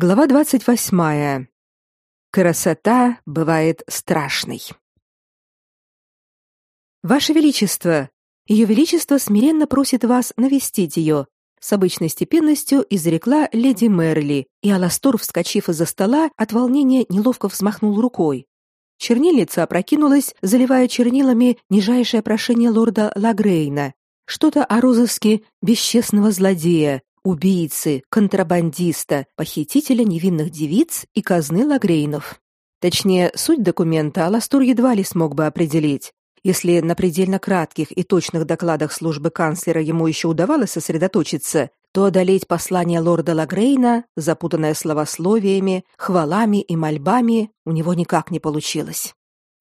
Глава двадцать восьмая. Красота бывает страшной. Ваше величество, ее величество смиренно просит вас навестить ее. С обычной степенностью изрекла леди Мерли, и Аластор, вскочив из-за стола, от волнения неловко взмахнул рукой. Чернильница опрокинулась, заливая чернилами нижайшее прошение лорда Лагрейна, что-то о розыске бесчестного злодея, убийцы, контрабандиста, похитителя невинных девиц и казны Лагрейнов. Точнее, суть документа Аластур едва ли смог бы определить. Если на предельно кратких и точных докладах службы канцлера ему еще удавалось сосредоточиться, то одолеть послание лорда Лагрейна, запутанное словословиями, хвалами и мольбами, у него никак не получилось.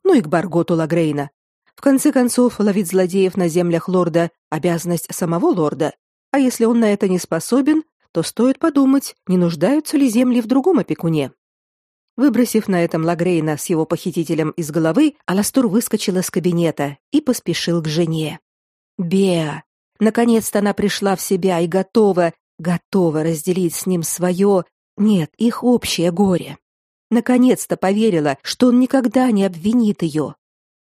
Ну и к Барготу Лагрейна. В конце концов, ловить злодеев на землях лорда – обязанность самого лорда, а если он на это не способен, то стоит подумать, не нуждаются ли земли в другом опекуне. Выбросив на этом Лагрейна с его похитителем из головы, Аластур выскочил из кабинета и поспешил к жене. Беа, наконец-то она пришла в себя и готова, готова разделить с ним свое, нет, их общее горе. Наконец-то поверила, что он никогда не обвинит ее.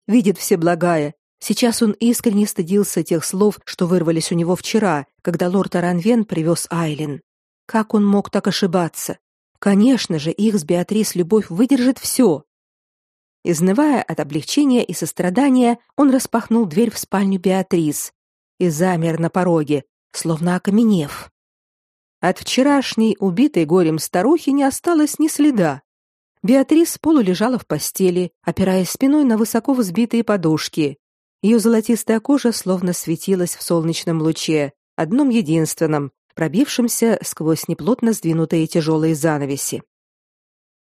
Видит все благая, Сейчас он искренне стыдился тех слов, что вырвались у него вчера, когда лорд Аранвен привез Айлин. Как он мог так ошибаться? Конечно же, их с Беатрис любовь выдержит все. Изнывая от облегчения и сострадания, он распахнул дверь в спальню Беатрис и замер на пороге, словно окаменев. От вчерашней убитой горем старухи не осталось ни следа. Беатрис полулежала в постели, опираясь спиной на высоко взбитые подушки, ее золотистая кожа словно светилась в солнечном луче, одном единственном, пробившемся сквозь неплотно сдвинутые тяжелые занавеси.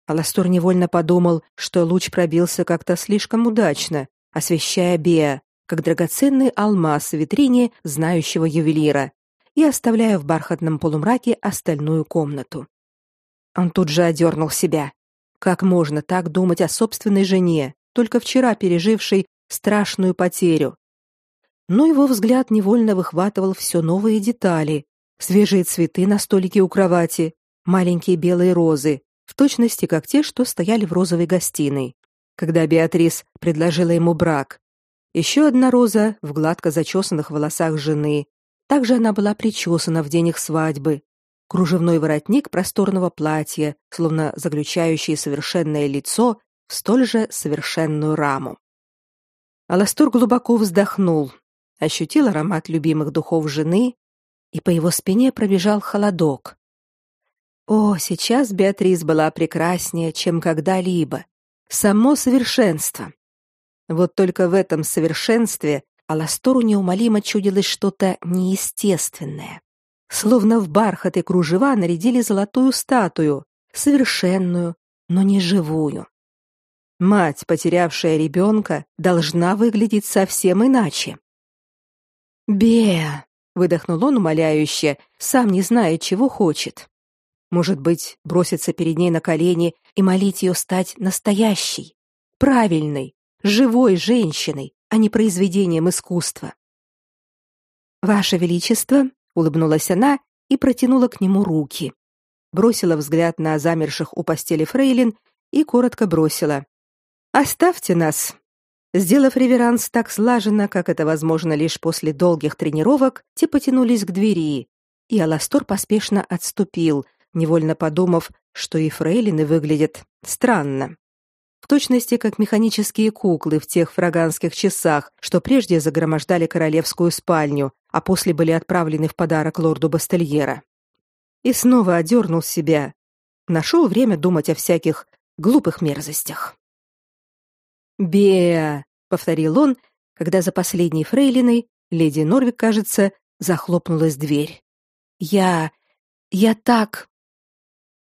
Аластор невольно подумал, что луч пробился как-то слишком удачно, освещая Беа, как драгоценный алмаз в витрине знающего ювелира, и оставляя в бархатном полумраке остальную комнату. Он тут же одернул себя. Как можно так думать о собственной жене, только вчера пережившей страшную потерю. Но его взгляд невольно выхватывал все новые детали: свежие цветы на столике у кровати, маленькие белые розы, в точности как те, что стояли в розовой гостиной, когда Беатрис предложила ему брак. Еще одна роза в гладко зачесанных волосах жены. Также она была причесана в день их свадьбы. Кружевной воротник просторного платья, словно заключающий совершенное лицо в столь же совершенную раму. Аластор глубоко вздохнул, ощутил аромат любимых духов жены, и по его спине пробежал холодок. О, сейчас Беатрис была прекраснее, чем когда-либо. Само совершенство. Вот только в этом совершенстве Аластору неумолимо чудилось что-то неестественное. Словно в бархат и кружева нарядили золотую статую, совершенную, но не живую. Мать, потерявшая ребенка, должна выглядеть совсем иначе. Беа, выдохнул он умоляюще, сам не зная, чего хочет. Может быть, броситься перед ней на колени и молить ее стать настоящей, правильной, живой женщиной, а не произведением искусства. Ваше величество, улыбнулась она и протянула к нему руки. Бросила взгляд на замерших у постели фрейлин и коротко бросила: Оставьте нас. Сделав реверанс так слаженно, как это возможно лишь после долгих тренировок, те потянулись к двери, и Аластор поспешно отступил, невольно подумав, что и фрейлины выглядят странно. В точности как механические куклы в тех фраганских часах, что прежде загромождали королевскую спальню, а после были отправлены в подарок лорду Бастельера. И снова одернул себя. Нашел время думать о всяких глупых мерзостях. Беа, повторил он, когда за последней фрейлиной, леди Норвик, кажется, захлопнулась дверь. Я я так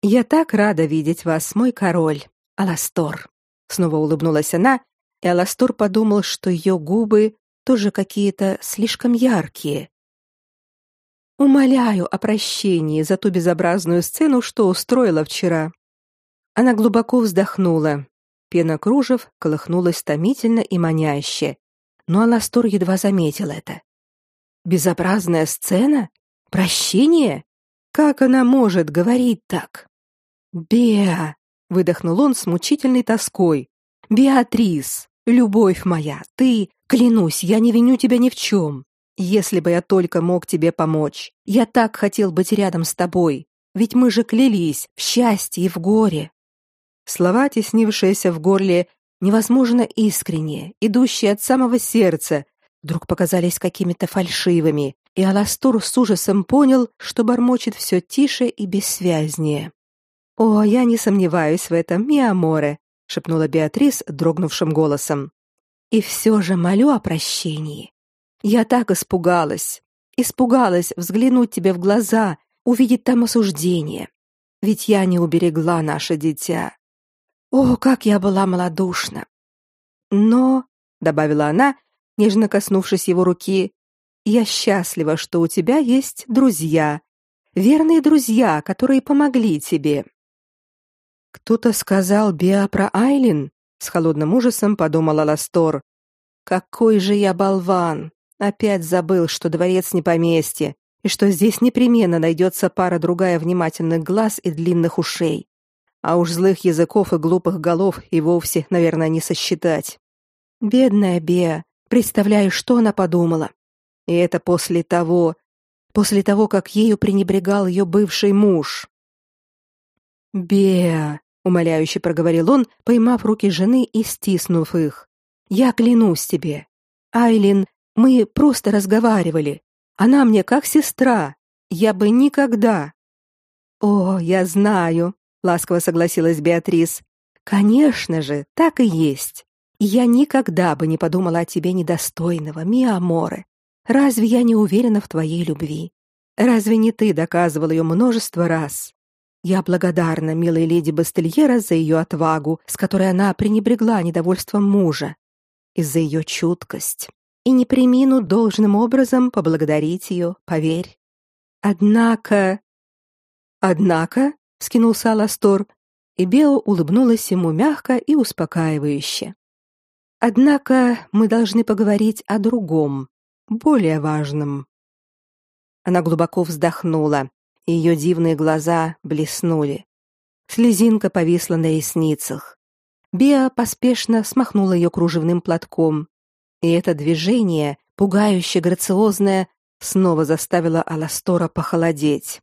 Я так рада видеть вас, мой король, Аластор. Снова улыбнулась она, и Аластор подумал, что ее губы тоже какие-то слишком яркие. Умоляю о прощении за ту безобразную сцену, что устроила вчера. Она глубоко вздохнула, Пена кружев колыхнулась томительно и маняще, но Аластор едва заметил это. Безобразная сцена? Прощение? Как она может говорить так? Беа, выдохнул он с мучительной тоской. Беатрис, любовь моя, ты, клянусь, я не виню тебя ни в чем. Если бы я только мог тебе помочь. Я так хотел быть рядом с тобой. Ведь мы же клялись в счастье и в горе. Слова, теснившиеся в горле, невозможно искренние, идущие от самого сердца, вдруг показались какими-то фальшивыми, и Аластур с ужасом понял, что бормочет все тише и бессвязнее. «О, я не сомневаюсь в этом, миаморе», — шепнула Беатрис дрогнувшим голосом. «И все же молю о прощении. Я так испугалась, испугалась взглянуть тебе в глаза, увидеть там осуждение. Ведь я не уберегла наше дитя. О, как я была малодушна! Но, добавила она, нежно коснувшись его руки, я счастлива, что у тебя есть друзья, верные друзья, которые помогли тебе. Кто-то сказал Биа про Айлин, с холодным ужасом подумала Ластор. Какой же я болван! Опять забыл, что дворец не поместье, и что здесь непременно найдется пара другая внимательных глаз и длинных ушей а уж злых языков и глупых голов и вовсе, наверное, не сосчитать. Бедная Беа, представляю, что она подумала. И это после того, после того, как ею пренебрегал ее бывший муж. Беа, умоляюще проговорил он, поймав руки жены и стиснув их. Я клянусь тебе, Айлин, мы просто разговаривали. Она мне как сестра. Я бы никогда. О, я знаю, ласково согласилась Беатрис. Конечно же, так и есть. Я никогда бы не подумала о тебе недостойного, Миаморе. Разве я не уверена в твоей любви? Разве не ты доказывал ее множество раз? Я благодарна милой леди Бастельера за ее отвагу, с которой она пренебрегла недовольством мужа, и за ее чуткость. И не примину должным образом поблагодарить ее, поверь. Однако... Однако, вскинулся Аластор, и Бео улыбнулась ему мягко и успокаивающе. Однако мы должны поговорить о другом, более важном. Она глубоко вздохнула, и ее дивные глаза блеснули. Слезинка повисла на ресницах. Беа поспешно смахнула ее кружевным платком, и это движение, пугающе грациозное, снова заставило Аластора похолодеть.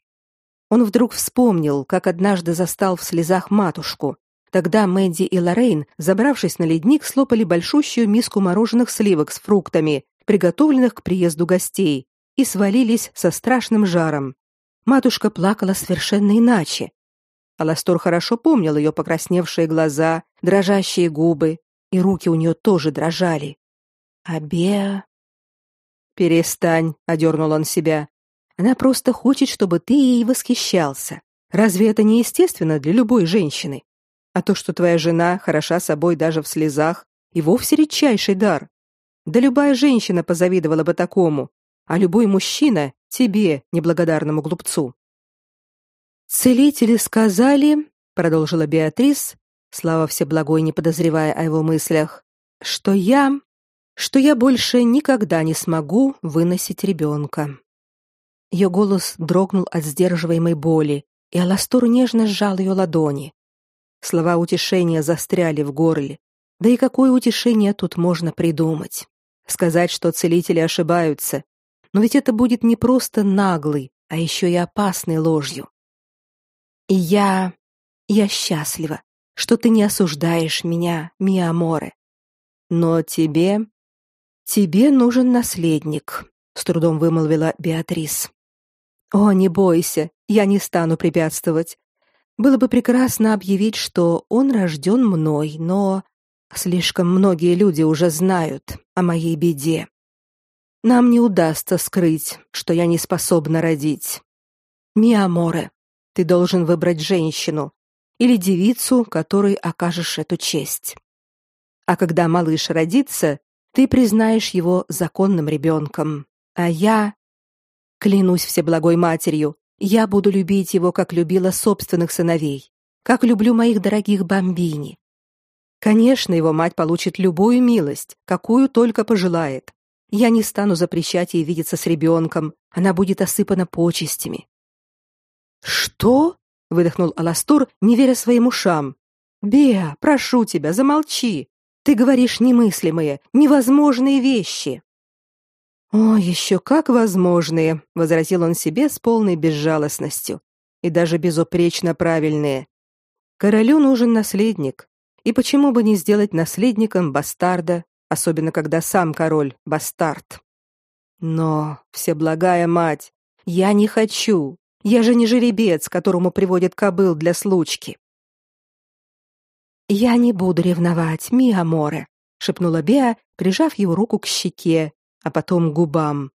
Он вдруг вспомнил, как однажды застал в слезах матушку. Тогда Мэдди и Лоррейн, забравшись на ледник, слопали большущую миску мороженых сливок с фруктами, приготовленных к приезду гостей, и свалились со страшным жаром. Матушка плакала совершенно иначе. Аластор хорошо помнил ее покрасневшие глаза, дрожащие губы, и руки у нее тоже дрожали. А Беа... «Перестань», — одернул он себя. Она просто хочет, чтобы ты ей восхищался. Разве это не естественно для любой женщины? А то, что твоя жена хороша собой даже в слезах, и вовсе редчайший дар. Да любая женщина позавидовала бы такому, а любой мужчина тебе, неблагодарному глупцу. Целители сказали, продолжила Беатрис, слава всеблагой не подозревая о его мыслях, что я, что я больше никогда не смогу выносить ребенка. Ее голос дрогнул от сдерживаемой боли, и Аластор нежно сжал ее ладони. Слова утешения застряли в горле. Да и какое утешение тут можно придумать? Сказать, что целители ошибаются. Но ведь это будет не просто наглый, а еще и опасной ложью. И я... я счастлива, что ты не осуждаешь меня, Миаморе. Но тебе... тебе нужен наследник, с трудом вымолвила Беатрис. О, не бойся, я не стану препятствовать. Было бы прекрасно объявить, что он рожден мной, но слишком многие люди уже знают о моей беде. Нам не удастся скрыть, что я не способна родить. Миаморе, ты должен выбрать женщину или девицу, которой окажешь эту честь. А когда малыш родится, ты признаешь его законным ребенком, а я Клянусь всеблагой матерью, я буду любить его, как любила собственных сыновей, как люблю моих дорогих бомбини. Конечно, его мать получит любую милость, какую только пожелает. Я не стану запрещать ей видеться с ребенком, она будет осыпана почестями. Что? выдохнул Аластор, не веря своим ушам. Беа, прошу тебя, замолчи. Ты говоришь немыслимые, невозможные вещи. О, еще как возможные, возразил он себе с полной безжалостностью, и даже безупречно правильные. Королю нужен наследник, и почему бы не сделать наследником бастарда, особенно когда сам король бастард? Но, всеблагая мать, я не хочу. Я же не жеребец, которому приводят кобыл для случки. Я не буду ревновать, ми аморе, шепнула Беа, прижав его руку к щеке, а потом губам.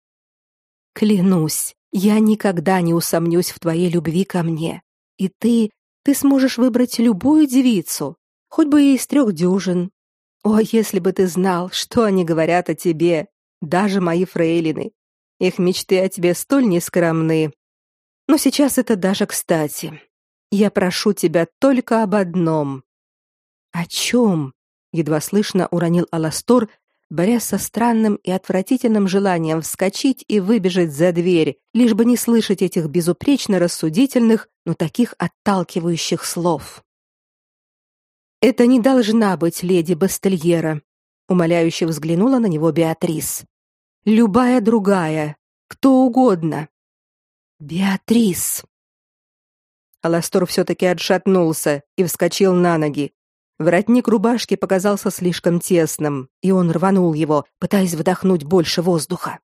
Клянусь, я никогда не усомнюсь в твоей любви ко мне. И ты, ты сможешь выбрать любую девицу, хоть бы и из трех дюжин. О, если бы ты знал, что они говорят о тебе, даже мои фрейлины. Их мечты о тебе столь нескромны. Но сейчас это даже кстати. Я прошу тебя только об одном. О чем? едва слышно уронил Аластор, борясь со странным и отвратительным желанием вскочить и выбежать за дверь, лишь бы не слышать этих безупречно рассудительных, но таких отталкивающих слов. Это не должна быть леди Бастельера, умоляюще взглянула на него Беатрис. Любая другая, кто угодно. Беатрис. Аластор все таки отшатнулся и вскочил на ноги. Воротник рубашки показался слишком тесным, и он рванул его, пытаясь вдохнуть больше воздуха.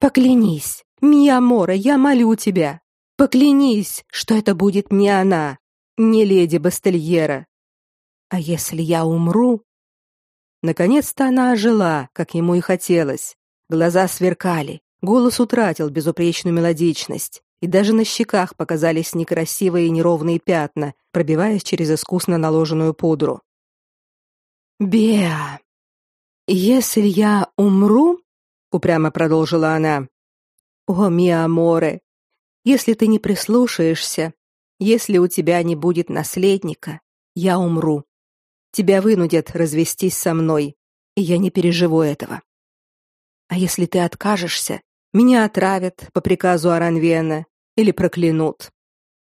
Поклянись, Мия Мора, я молю тебя. Поклянись, что это будет не она, не леди Бастельера. А если я умру? Наконец-то она ожила, как ему и хотелось. Глаза сверкали, голос утратил безупречную мелодичность и даже на щеках показались некрасивые неровные пятна, пробиваясь через искусно наложенную пудру. Беа, если я умру, упрямо продолжила она. О, миа море, если ты не прислушаешься, если у тебя не будет наследника, я умру. Тебя вынудят развестись со мной, и я не переживу этого. А если ты откажешься, меня отравят по приказу Аранвена или проклянут.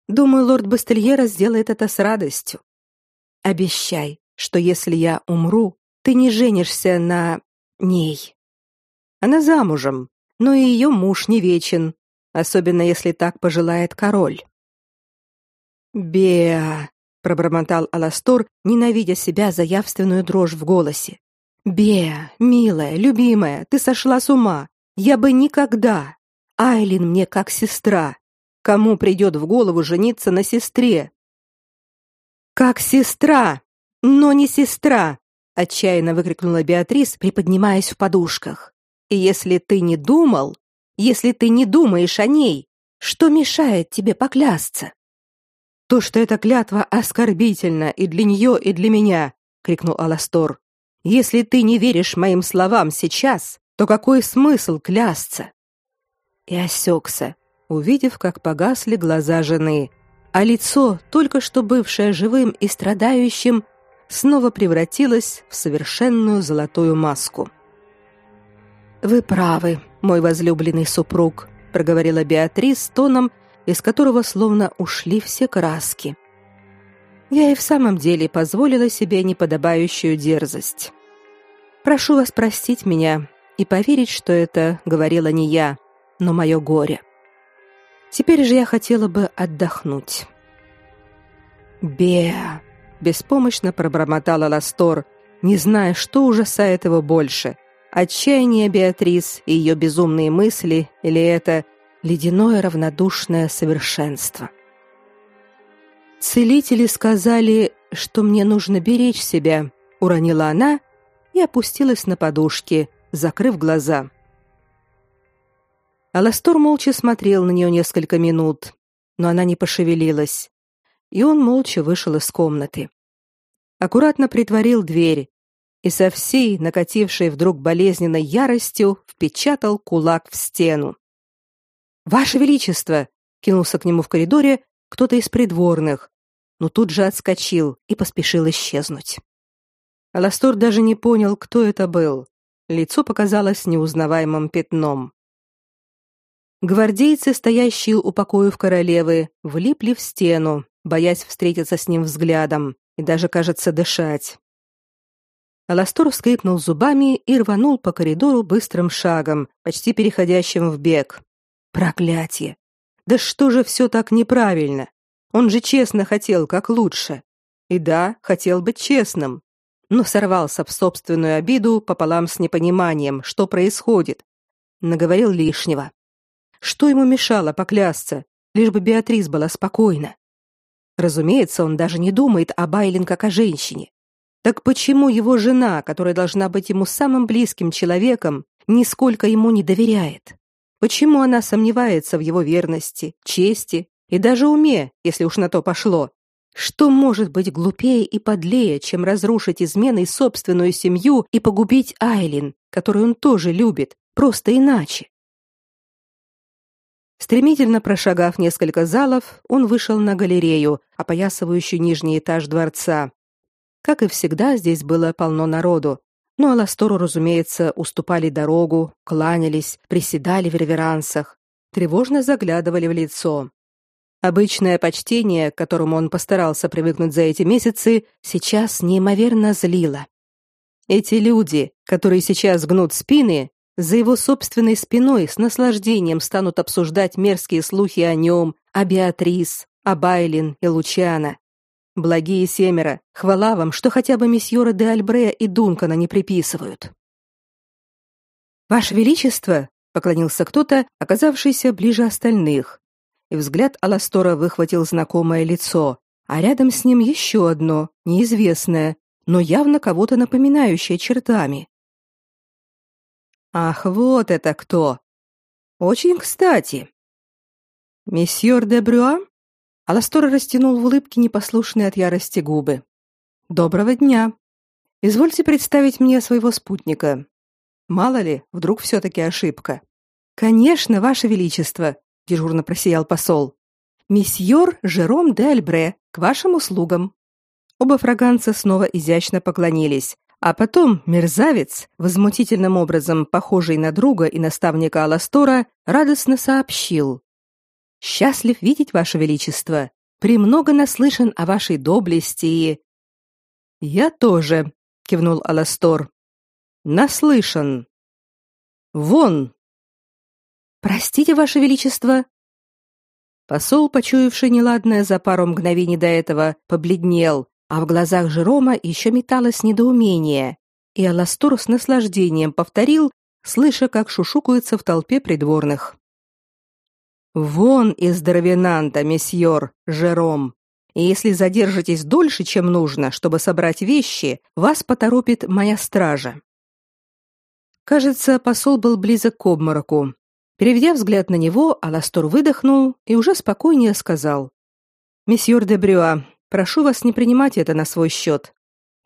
Думаю, лорд Бастельера сделает это с радостью. Обещай, что если я умру, ты не женишься на ней. Она замужем, но и ее муж не вечен, особенно если так пожелает король. Беа, пробормотал Аластор, ненавидя себя за явственную дрожь в голосе. Беа, милая, любимая, ты сошла с ума. Я бы никогда. Айлин мне как сестра. Кому придет в голову жениться на сестре? Как сестра, но не сестра, отчаянно выкрикнула Беатрис, приподнимаясь в подушках. И если ты не думал, если ты не думаешь о ней, что мешает тебе поклясться? То, что эта клятва оскорбительна и для нее, и для меня, крикнул Аластор. Если ты не веришь моим словам сейчас, то какой смысл клясться? И осекся, увидев, как погасли глаза жены, а лицо, только что бывшее живым и страдающим, снова превратилось в совершенную золотую маску. Вы правы, мой возлюбленный супруг, проговорила Беатрис тоном, из которого словно ушли все краски. Я и в самом деле позволила себе неподобающую дерзость. Прошу вас простить меня и поверить, что это говорила не я, но мое горе. Теперь же я хотела бы отдохнуть. Беа, беспомощно пробормотала Ластор, не зная, что ужасает его больше: отчаяние Беатрис и ее безумные мысли или это ледяное равнодушное совершенство. Целители сказали, что мне нужно беречь себя, уронила она и опустилась на подушки, закрыв глаза. Аластор молча смотрел на нее несколько минут, но она не пошевелилась, и он молча вышел из комнаты. Аккуратно притворил дверь и со всей накатившей вдруг болезненной яростью впечатал кулак в стену. Ваше величество, кинулся к нему в коридоре кто-то из придворных, но тут же отскочил и поспешил исчезнуть. Аластор даже не понял, кто это был. Лицо показалось неузнаваемым пятном. Гвардейцы, стоящие у покоев королевы, влипли в стену, боясь встретиться с ним взглядом и даже, кажется, дышать. Аластор скрипнул зубами и рванул по коридору быстрым шагом, почти переходящим в бег. Проклятие! Да что же все так неправильно? Он же честно хотел как лучше. И да, хотел быть честным, но сорвался в собственную обиду пополам с непониманием, что происходит. Наговорил лишнего. Что ему мешало поклясться, лишь бы Беатрис была спокойна? Разумеется, он даже не думает о Байлин как о женщине. Так почему его жена, которая должна быть ему самым близким человеком, нисколько ему не доверяет? Почему она сомневается в его верности, чести и даже уме, если уж на то пошло? Что может быть глупее и подлее, чем разрушить изменой собственную семью и погубить Айлин, которую он тоже любит, просто иначе? Стремительно прошагав несколько залов, он вышел на галерею, опоясывающую нижний этаж дворца. Как и всегда, здесь было полно народу, но Аластору, разумеется, уступали дорогу, кланялись, приседали в реверансах, тревожно заглядывали в лицо. Обычное почтение, к которому он постарался привыкнуть за эти месяцы, сейчас неимоверно злило. Эти люди, которые сейчас гнут спины, за его собственной спиной с наслаждением станут обсуждать мерзкие слухи о нем, о Беатрис, о Байлин и Лучана. Благие семеро, хвала вам, что хотя бы месьеора де Альбрея и Дункана не приписывают. Ваше величество, поклонился кто-то, оказавшийся ближе остальных, и взгляд Аластора выхватил знакомое лицо, а рядом с ним еще одно, неизвестное, но явно кого-то напоминающее чертами. Ах, вот это кто! Очень кстати. Месьеор де Брюа? Аластор растянул в улыбке непослушные от ярости губы. Доброго дня. Извольте представить мне своего спутника. Мало ли, вдруг все таки ошибка. Конечно, ваше величество, дежурно просиял посол. Месьеор Жером де Альбре, к вашим услугам. Оба фраганца снова изящно поклонились, а потом мерзавец, возмутительным образом похожий на друга и наставника Аластора, радостно сообщил: "Счастлив видеть ваше величество. Премного наслышан о вашей доблести Я тоже, кивнул Аластор. Наслышан. Вон, Простите, ваше величество. Посол, почуявший неладное за пару мгновений до этого, побледнел, а в глазах Жерома еще металось недоумение. И Аластур с наслаждением повторил, слыша, как шушукаются в толпе придворных. «Вон из Дровенанта, месьеор, Жером. И если задержитесь дольше, чем нужно, чтобы собрать вещи, вас поторопит моя стража». Кажется, посол был близок к обмороку, Переведя взгляд на него, Аластор выдохнул и уже спокойнее сказал: "Месьеор де Брюа, прошу вас не принимать это на свой счет.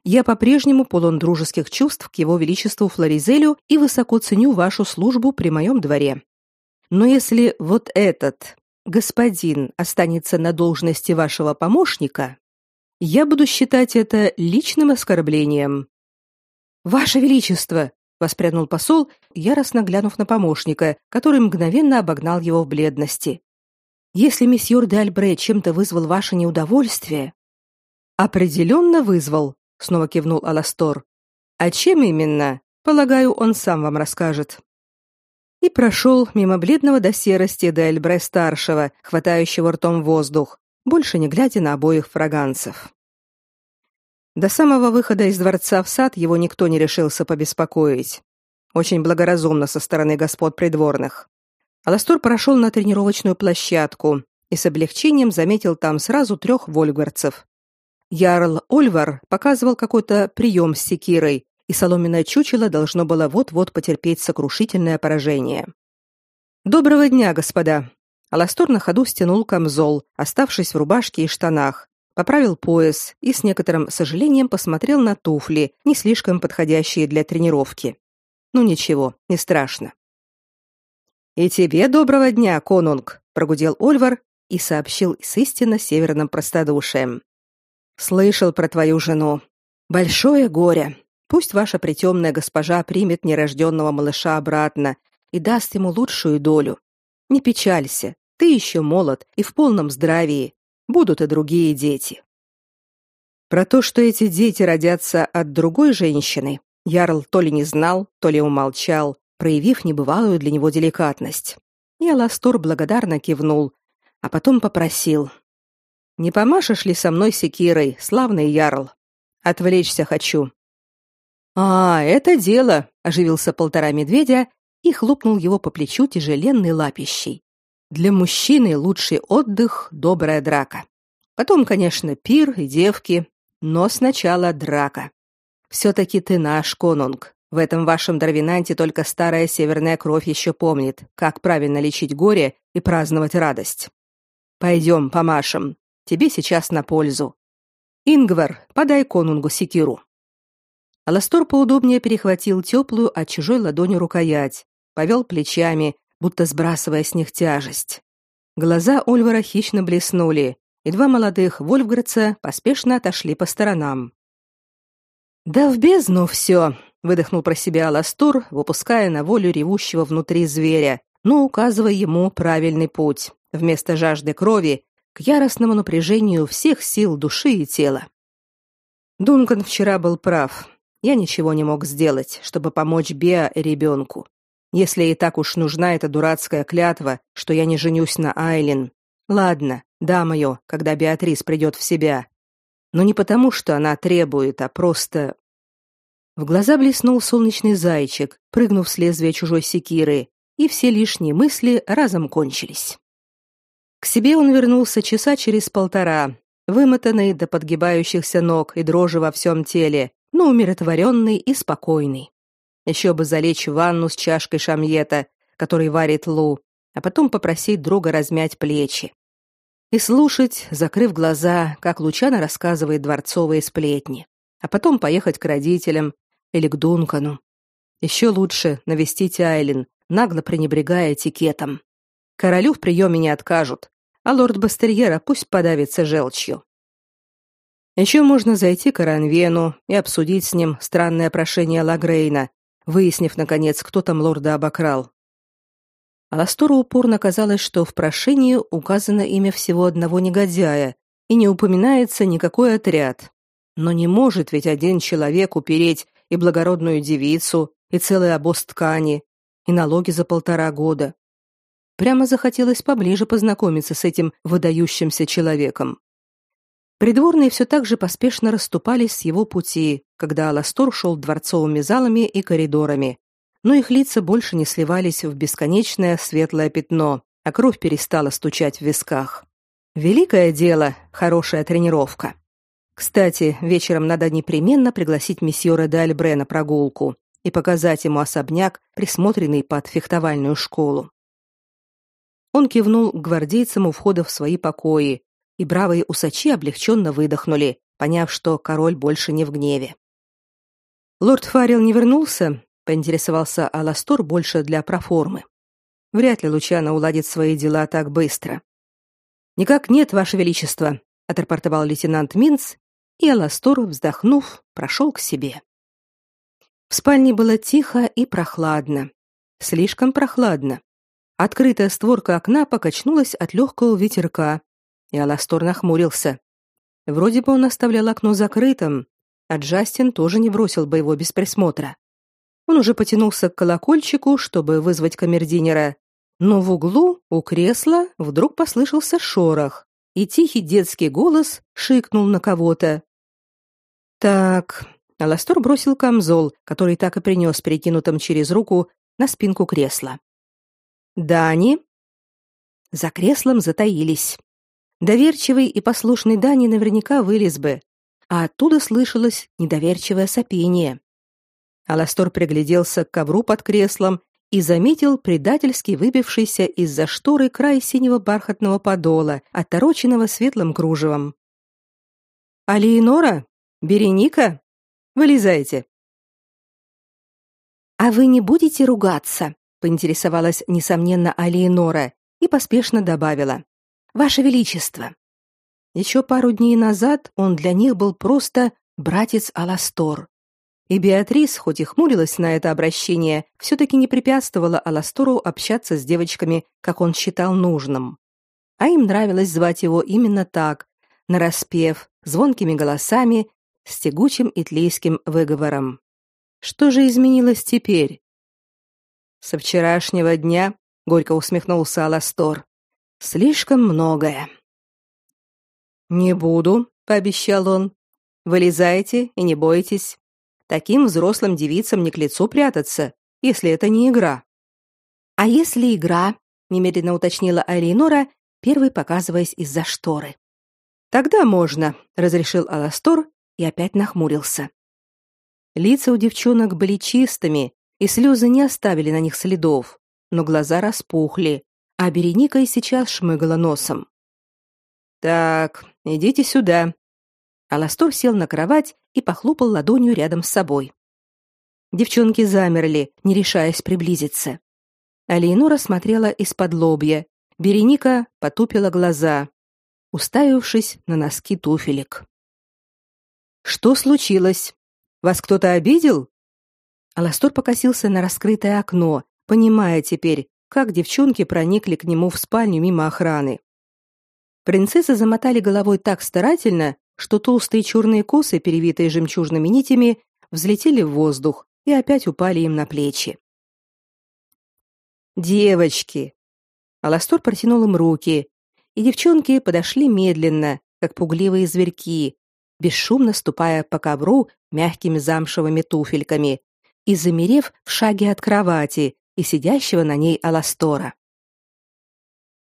Я по-прежнему полон дружеских чувств к его величеству Флоризелю и высоко ценю вашу службу при моем дворе. Но если вот этот господин останется на должности вашего помощника, я буду считать это личным оскорблением. Ваше величество, воспрянул посол, яростно глянув на помощника, который мгновенно обогнал его в бледности. Если месьеор де Альбре чем-то вызвал ваше неудовольствие, определенно вызвал, снова кивнул Аластор. А чем именно? Полагаю, он сам вам расскажет. И прошел мимо бледного до серости де Альбре старшего, хватающего ртом воздух, больше не глядя на обоих фраганцев. До самого выхода из дворца в сад его никто не решился побеспокоить. Очень благоразумно со стороны господ придворных. Аластор прошел на тренировочную площадку и с облегчением заметил там сразу трех вольгарцев. Ярл Ольвар показывал какой-то прием с секирой, и соломенное чучело должно было вот-вот потерпеть сокрушительное поражение. «Доброго дня, господа!» Аластор на ходу стянул камзол, оставшись в рубашке и штанах, поправил пояс и с некоторым сожалением посмотрел на туфли, не слишком подходящие для тренировки. Ну ничего, не страшно. И тебе доброго дня, конунг, прогудел Ольвар и сообщил с истинно северным простодушием. Слышал про твою жену. Большое горе. Пусть ваша притемная госпожа примет нерожденного малыша обратно и даст ему лучшую долю. Не печалься, ты еще молод и в полном здравии. Будут и другие дети. Про то, что эти дети родятся от другой женщины, Ярл то ли не знал, то ли умолчал, проявив небывалую для него деликатность. И Аластор благодарно кивнул, а потом попросил: "Не помашешь ли со мной секирой, славный ярл? Отвлечься хочу". "А, это дело", оживился полтора медведя и хлопнул его по плечу тяжеленной лапищей. Для мужчины лучший отдых добрая драка. Потом, конечно, пир и девки, но сначала драка. все таки ты наш конунг. В этом вашем Дарвинанте только старая северная кровь еще помнит, как правильно лечить горе и праздновать радость. Пойдем, помашем. Тебе сейчас на пользу. Ингвар, подай конунгу секиру. Аластор поудобнее перехватил теплую от чужой ладони рукоять, повел плечами, будто сбрасывая с них тяжесть. Глаза Ольвара хищно блеснули, и два молодых вольфградца поспешно отошли по сторонам. «Да в бездну все!» — выдохнул про себя Аластор, выпуская на волю ревущего внутри зверя, но указывая ему правильный путь, вместо жажды крови, к яростному напряжению всех сил души и тела. Дункан вчера был прав. Я ничего не мог сделать, чтобы помочь Беа и ребенку. Если и так уж нужна эта дурацкая клятва, что я не женюсь на Айлин. Ладно, да мое, когда Беатрис придет в себя. Но не потому, что она требует, а просто... В глаза блеснул солнечный зайчик, прыгнув с лезвия чужой секиры, и все лишние мысли разом кончились. К себе он вернулся часа через полтора, вымотанный до подгибающихся ног и дрожи во всем теле, но умиротворенный и спокойный. Еще бы залечь в ванну с чашкой шамьета, который варит Лу, а потом попросить друга размять плечи. И слушать, закрыв глаза, как Лучана рассказывает дворцовые сплетни, а потом поехать к родителям или к Дункану. Еще лучше навестить Айлин, нагло пренебрегая этикетом. Королю в приеме не откажут, а лорд Бастерьера пусть подавится желчью. Еще можно зайти к Аранвену и обсудить с ним странное прошение Лагрейна, выяснив, наконец, кто там лорда обокрал. Аластору упорно казалось, что в прошении указано имя всего одного негодяя и не упоминается никакой отряд. Но не может ведь один человек упереть и благородную девицу, и целый обоз ткани, и налоги за полтора года. Прямо захотелось поближе познакомиться с этим выдающимся человеком. Придворные все так же поспешно расступались с его пути, когда Аластор шел дворцовыми залами и коридорами, но их лица больше не сливались в бесконечное светлое пятно, а кровь перестала стучать в висках. Великое дело, хорошая тренировка. Кстати, вечером надо непременно пригласить месье де Альбре на прогулку и показать ему особняк, присмотренный под фехтовальную школу. Он кивнул к гвардейцам у входа в свои покои, и бравые усачи облегченно выдохнули, поняв, что король больше не в гневе. Лорд Фарил не вернулся, поинтересовался Аластор больше для проформы. Вряд ли Лучано уладит свои дела так быстро. Никак нет, ваше величество, отрапортовал лейтенант Минц, и Аластор, вздохнув, прошел к себе. В спальне было тихо и прохладно. Слишком прохладно. Открытая створка окна покачнулась от легкого ветерка, и Аластор нахмурился. Вроде бы он оставлял окно закрытым, а Джастин тоже не бросил бы его без присмотра. Он уже потянулся к колокольчику, чтобы вызвать камердинера, но в углу у кресла вдруг послышался шорох, и тихий детский голос шикнул на кого-то. Так, Аластор бросил камзол, который так и принес перекинутым через руку на спинку кресла. Дани за креслом затаились. Доверчивый и послушный Дани наверняка вылез бы, а оттуда слышалось недоверчивое сопение. Аластор пригляделся к ковру под креслом и заметил предательски выбившийся из-за шторы край синего бархатного подола, отороченного светлым кружевом. «Алиенора? Береника? Вылезайте!» «А вы не будете ругаться?» — поинтересовалась, несомненно, Алиенора и поспешно добавила. Ваше величество. Еще пару дней назад он для них был просто братец Аластор. И Беатрис, хоть и хмурилась на это обращение, все-таки не препятствовала Аластору общаться с девочками, как он считал нужным. А им нравилось звать его именно так, нараспев, звонкими голосами, с тягучим итлийским выговором. Что же изменилось теперь? Со вчерашнего дня, горько усмехнулся Аластор, слишком многое. Не буду, пообещал он. Вылезайте и не бойтесь. Таким взрослым девицам не к лицу прятаться, если это не игра. А если игра? немедленно уточнила Алинора, первой показываясь из-за шторы. Тогда можно, разрешил Аластор и опять нахмурился. Лица у девчонок были чистыми, и слезы не оставили на них следов, но глаза распухли, а Береника и сейчас шмыгала носом. Так, идите сюда, Аластор сел на кровать и похлопал ладонью рядом с собой. Девчонки замерли, не решаясь приблизиться. Алиенора смотрела из-под лобья. Береника потупила глаза, уставившись на носки туфелек. Что случилось? Вас кто-то обидел? Аластор покосился на раскрытое окно, понимая теперь, как девчонки проникли к нему в спальню мимо охраны. Принцессы замотали головой так старательно, что толстые черные косы, перевитые жемчужными нитями, взлетели в воздух и опять упали им на плечи. Девочки. Аластор протянул им руки, и девчонки подошли медленно, как пугливые зверьки, бесшумно ступая по ковру мягкими замшевыми туфельками и замерев в шаге от кровати и сидящего на ней Аластора.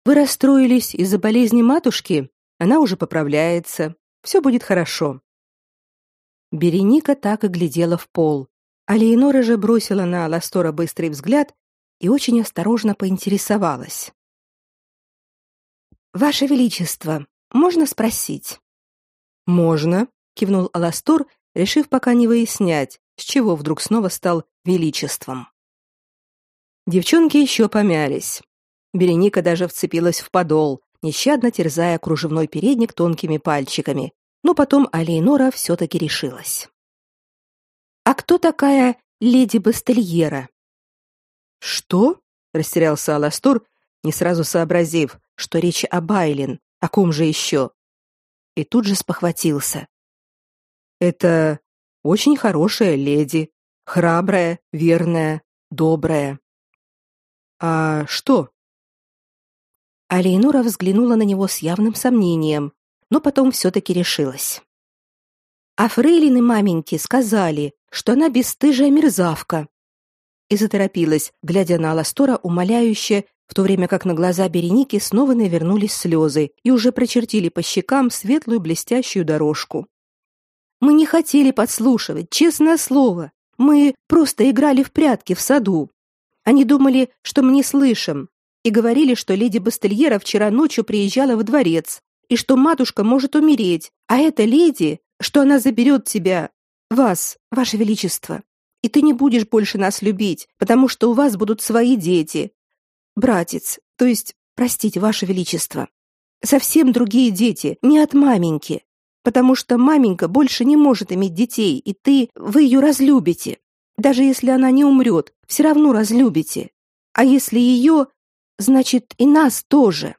Вы расстроились из-за болезни матушки? Она уже поправляется. Все будет хорошо. Береника так и глядела в пол, а Леонора же бросила на Ластора быстрый взгляд и очень осторожно поинтересовалась. Ваше величество, можно спросить? Можно, кивнул Аластор, решив пока не выяснять, с чего вдруг снова стал величеством. Девчонки еще помялись. Береника даже вцепилась в подол, нещадно терзая кружевной передник тонкими пальчиками, но потом Алейнора все-таки решилась. «А кто такая леди Бастельера?» «Что?» — растерялся Аластур, не сразу сообразив, что речь о Байлин, о ком же еще. И тут же спохватился. «Это очень хорошая леди, храбрая, верная, добрая». «А что?» Алейнора взглянула на него с явным сомнением, но потом все-таки решилась. А фрейлины маменьки сказали, что она бесстыжая мерзавка. И заторопилась, глядя на Аластора умоляюще, в то время как на глаза Береники снова навернулись слезы и уже прочертили по щекам светлую блестящую дорожку. Мы не хотели подслушивать, честное слово. Мы просто играли в прятки в саду. Они думали, что мы не слышим, и говорили, что леди Бастельера вчера ночью приезжала во дворец, и что матушка может умереть, а эта леди, что она заберет тебя, вас, ваше величество, и ты не будешь больше нас любить, потому что у вас будут свои дети. Братец, то есть, простите, ваше величество, совсем другие дети, не от маменьки, потому что маменька больше не может иметь детей, и ты, вы ее разлюбите. Даже если она не умрет, все равно разлюбите. А если ее, Значит, и нас тоже.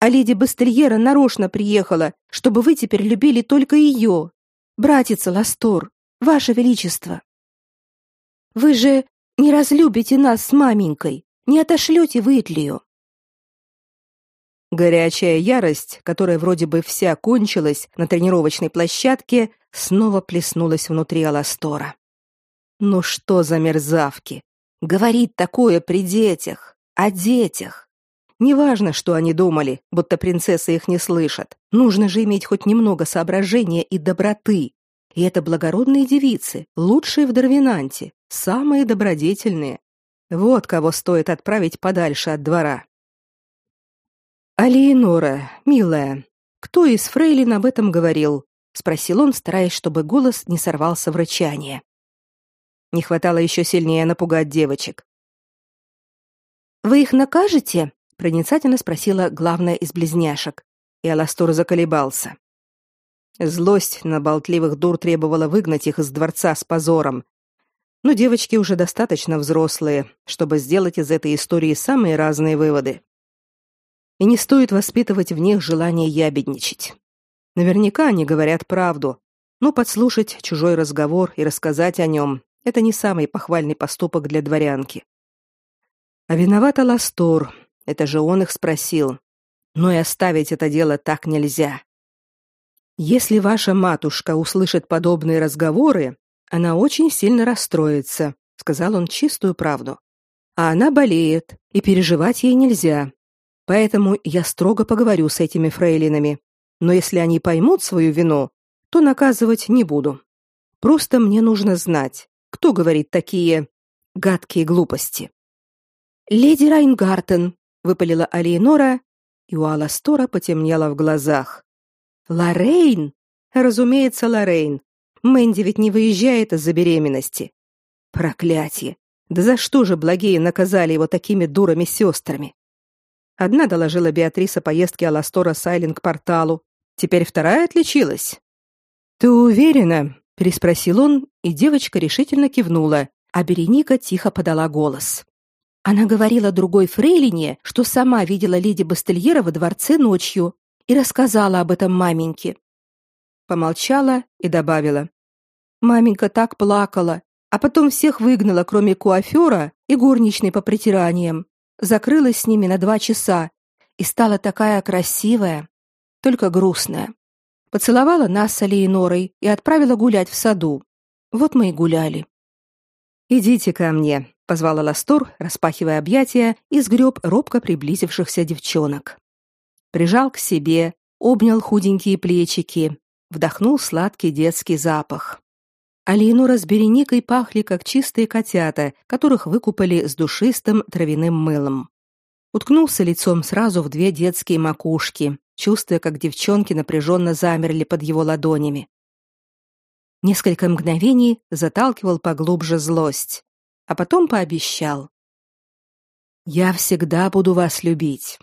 А леди Бастельера нарочно приехала, чтобы вы теперь любили только ее. Братица Ластор, ваше величество. Вы же не разлюбите нас с маменькой, не отошлете в Итлию. Горячая ярость, которая вроде бы вся кончилась на тренировочной площадке, снова плеснулась внутри Аластора. Ну что за мерзавки? Говорить такое при детях о детях. Неважно, что они думали, будто принцессы их не слышат. Нужно же иметь хоть немного соображения и доброты. И это благородные девицы, лучшие в Дарвинанте, самые добродетельные. Вот кого стоит отправить подальше от двора. Алиенора, милая, кто из фрейлин об этом говорил? спросил он, стараясь, чтобы голос не сорвался в рычание. Не хватало еще сильнее напугать девочек. Вы их накажете? проницательно спросила главная из близняшек, и Аластор заколебался. Злость на болтливых дур требовала выгнать их из дворца с позором, но девочки уже достаточно взрослые, чтобы сделать из этой истории самые разные выводы. И не стоит воспитывать в них желание ябедничать. Наверняка они говорят правду, но подслушать чужой разговор и рассказать о нем – это не самый похвальный поступок для дворянки. А виновата Ластор, это же он их спросил. Но и оставить это дело так нельзя. Если ваша матушка услышит подобные разговоры, она очень сильно расстроится, сказал он чистую правду. А она болеет, и переживать ей нельзя. Поэтому я строго поговорю с этими фрейлинами. Но если они поймут свою вину, то наказывать не буду. Просто мне нужно знать, кто говорит такие гадкие глупости. Леди Райнгартен, выпалила Алиенора, и у Аластора потемнело в глазах. Лорейн, разумеется, Лорейн. Мэнди ведь не выезжает из-за беременности. Проклятие! Да за что же благие наказали его такими дурами сестрами? Одна доложила Беатрис о поездке Аластора Сайлинг к порталу. Теперь вторая отличилась. Ты уверена? Переспросил он, и девочка решительно кивнула, а Береника тихо подала голос. Она говорила другой фрейлине, что сама видела леди Бастельера во дворце ночью и рассказала об этом маменьке помолчала и добавила: Маменька так плакала, а потом всех выгнала, кроме куафера и горничной по притираниям. Закрылась с ними на два часа и стала такая красивая, только грустная. Поцеловала нас с Алиенорой и отправила гулять в саду. Вот мы и гуляли. Идите ко мне, позвала Ластор, распахивая объятия, и сгреб робко приблизившихся девчонок. Прижал к себе, обнял худенькие плечики, вдохнул сладкий детский запах. Алиенора с Береникой пахли, как чистые котята, которых выкупали с душистым травяным мылом. Уткнулся лицом сразу в две детские макушки, чувствуя, как девчонки напряженно замерли под его ладонями. Несколько мгновений заталкивал поглубже злость, а потом пообещал. «Я всегда буду вас любить.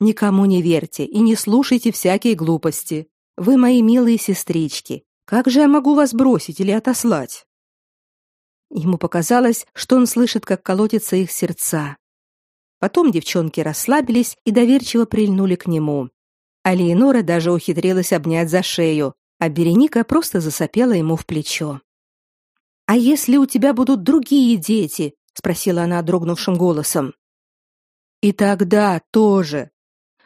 Никому не верьте и не слушайте всякие глупости. Вы мои милые сестрички. Как же я могу вас бросить или отослать? Ему показалось, что он слышит, как колотятся их сердца. Потом девчонки расслабились и доверчиво прильнули к нему. А Леонора даже ухитрилась обнять за шею, а Береника просто засопела ему в плечо. «А если у тебя будут другие дети?» — спросила она дрогнувшим голосом. «И тогда тоже.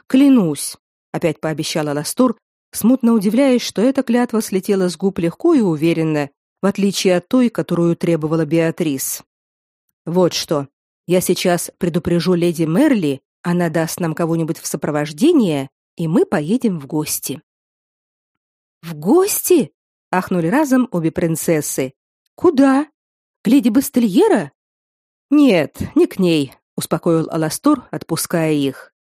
Клянусь», — опять пообещала Ластур, смутно удивляясь, что эта клятва слетела с губ легко и уверенно, в отличие от той, которую требовала Беатрис. Вот что. Я сейчас предупрежу леди Мерли, она даст нам кого-нибудь в сопровождение, и мы поедем в гости. В гости? ахнули разом обе принцессы. Куда? К леди Бастельера? Нет, не к ней, успокоил Аластор, отпуская их.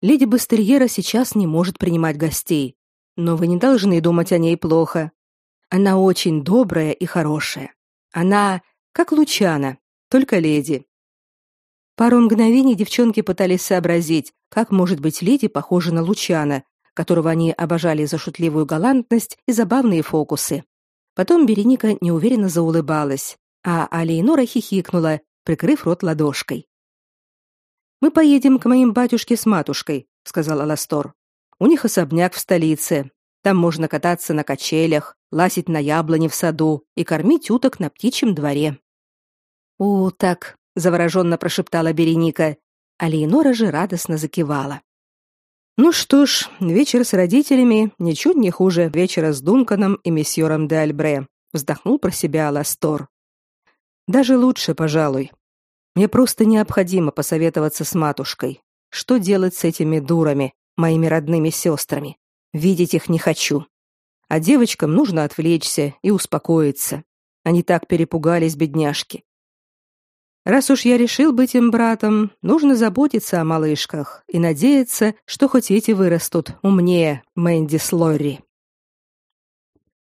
Леди Бастельера сейчас не может принимать гостей. Но вы не должны думать о ней плохо. Она очень добрая и хорошая. Она как Лучана, только леди. Пару мгновений девчонки пытались сообразить, как может быть леди похожа на Лучана, которого они обожали за шутливую галантность и забавные фокусы. Потом Береника неуверенно заулыбалась, а Алейнора хихикнула, прикрыв рот ладошкой. Мы поедем к моим батюшке с матушкой, сказала Ластор. У них особняк в столице. Там можно кататься на качелях, лазить на яблони в саду и кормить уток на птичьем дворе. «Уток!» — завороженно прошептала Береника, а Леонора же радостно закивала. Ну что ж, вечер с родителями ничуть не хуже вечера с Дунканом и месьеором де Альбре, вздохнул про себя Аластор. Даже лучше, пожалуй. Мне просто необходимо посоветоваться с матушкой. Что делать с этими дурами, моими родными сестрами. Видеть их не хочу. А девочкам нужно отвлечься и успокоиться. Они так перепугались, бедняжки. Раз уж я решил быть им братом, нужно заботиться о малышках и надеяться, что хоть эти вырастут умнее Мэнди с Лорри.